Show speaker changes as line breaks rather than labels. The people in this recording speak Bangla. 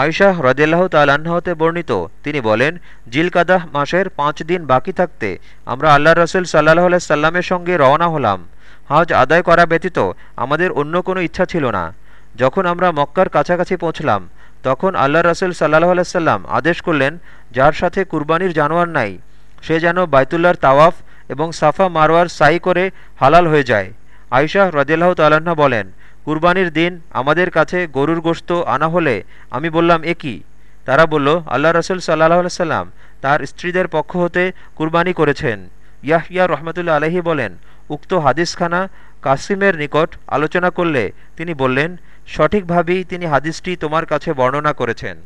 আয়শাহ রদিল্লাহ তাল্লাহতে বর্ণিত। তিনি বলেন, জিলকাদাহ মাসের পাঁচ দিন বাকি থাকতে আমরা আল্লাহ রসুল সাল্লাহ সাল্লামের সঙ্গে রওনা হলাম। হজ আদায় করা ব্যতীত আমাদের অন্য কোনো ইচ্ছা ছিল না। যখন আমরা মক্কার কাছাকাছি পৌঁছলাম, তখন আল্লাহ রসুল সাল্লাহ সাল্লাম আদেশ করলেন, যার সাথে কুরবানির জানোয়ার নাই, সে যেন বাইতুল্লার তাওয়াফ এবং সাফা মারোয়ার সাই করে হালাল হয়ে যায়। আয়শাহ রদিল্লাহ তাল্লাহ্ন বলেন, কুরবানির দিন আমাদের কাছে গরুর গোশত আনা হলে আমি বললাম, এ কি? তারা বলল, আল্লাহ রসুল সাল্লাহ সাল্লাম তার স্ত্রীদের পক্ষ হতে কুরবানি করেছেন। ইয়াহিয়া রহমতুল্লা আলহি বলেন, উক্ত হাদিসখানা কাসিমের নিকট আলোচনা করলে তিনি বললেন, সঠিকভাবেই তিনি হাদিসটি তোমার কাছে বর্ণনা করেছেন।